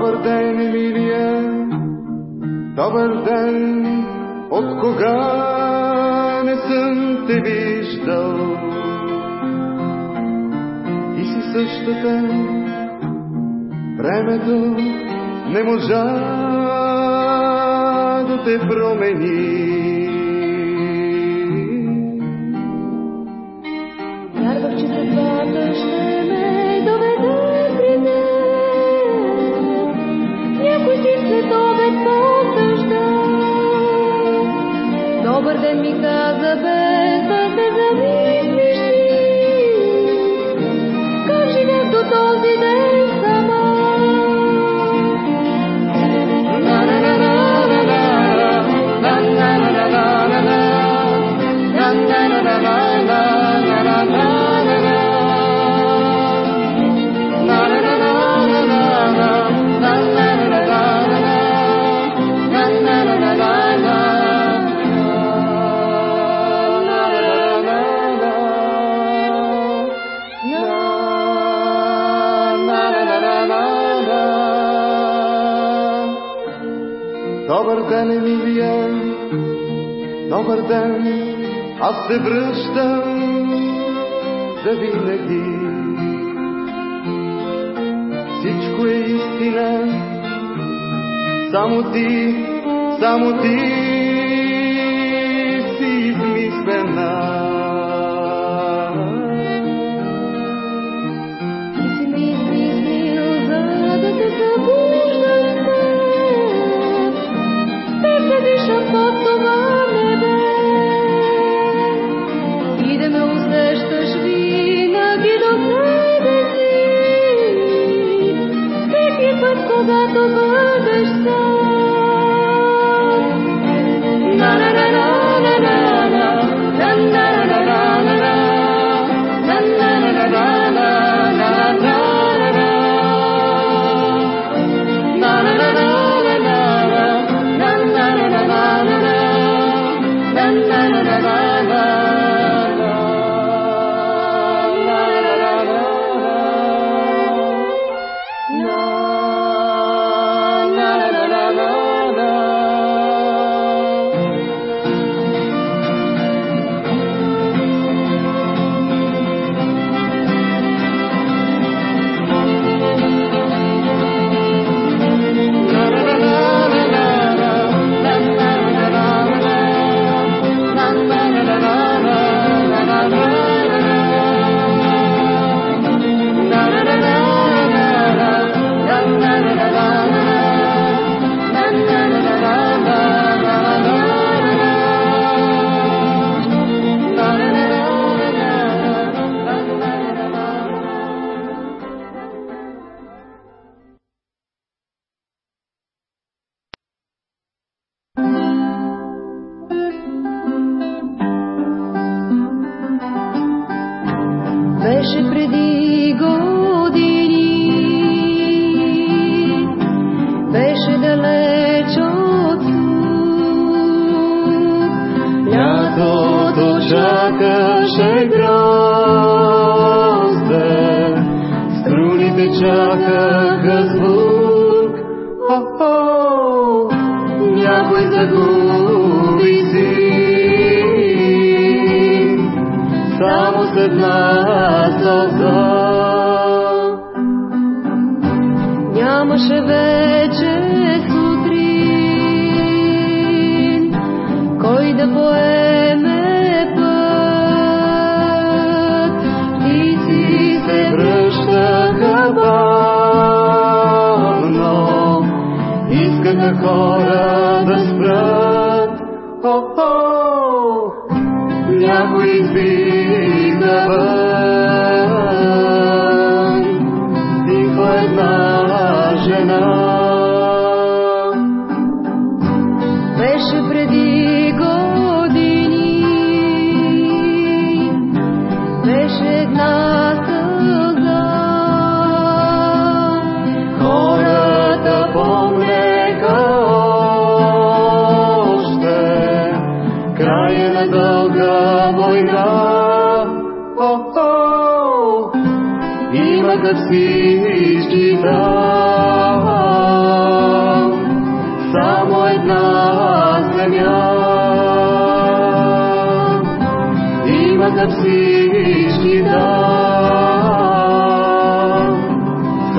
Добър ден, Емилия, добър ден, от кога не съм те виждал. И си същата, времето не можа да те промени. mi casa bella Добър ден, вие, добър ден, аз се връщам ви винаги. Всичко е истина, само ти, само ти си измислена. predire the boy. Всевышний дал,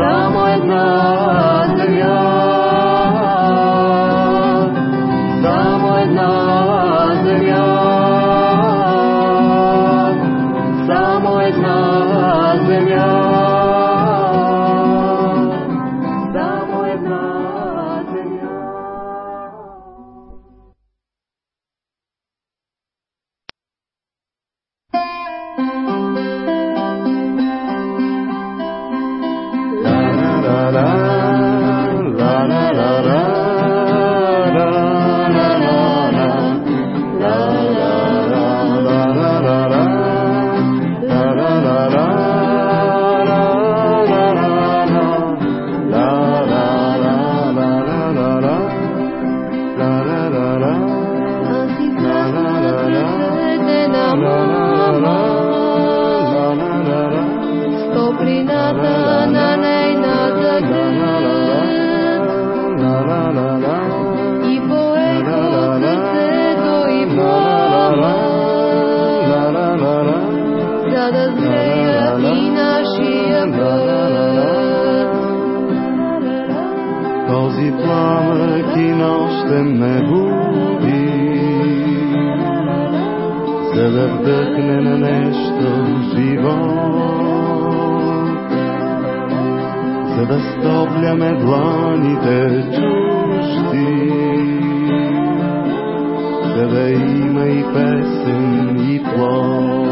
самой нас. Този пламък и нощем ме буди, за да вдъхне на нещо живот, за да стопляме дланите чужди, за да има и песен и плод.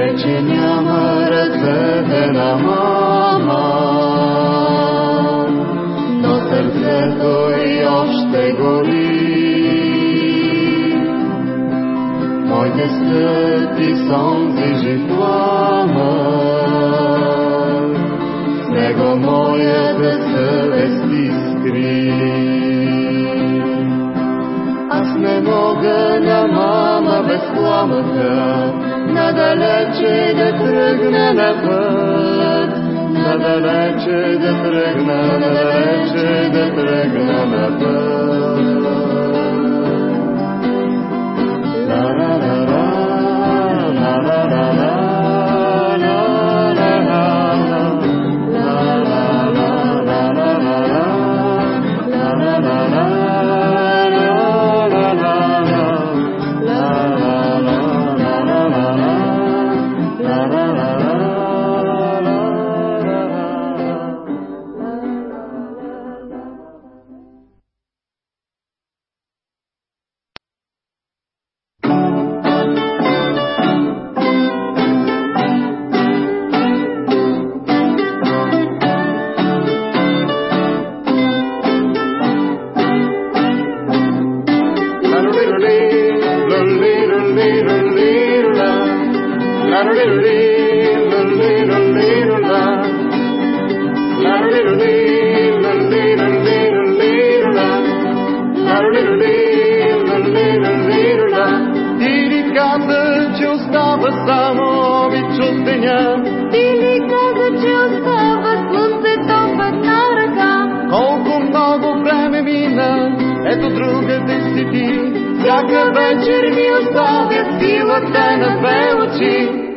Вече няма разсъдена мама, но сърцето и още гори. Моите стъпи сонзи жив пламък, с него моята съвест искри. Аз не мога на мама без пламъка, надалече да тръгна на път, надалече да тръгна, надалече да тръгна на път. Вечер ми оставя силата на две очи.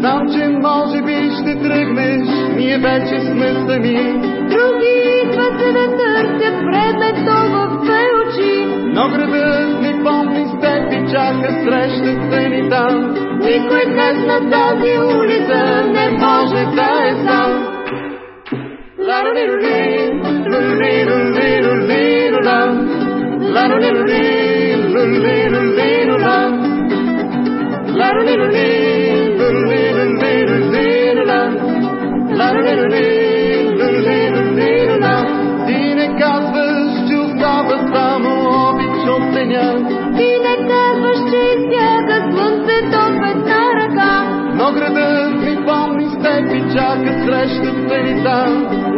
Знам, че може би ще тръгнеш, ние вече сме сами. Други идват да търсят времето в две очи. Но градът ни помни с теб и чака срещата ни там. Никой днес на тази улица не може да е сам. Ла-ла-ли-ла-ли,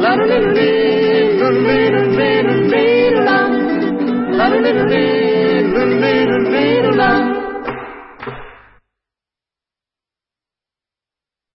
la la la la la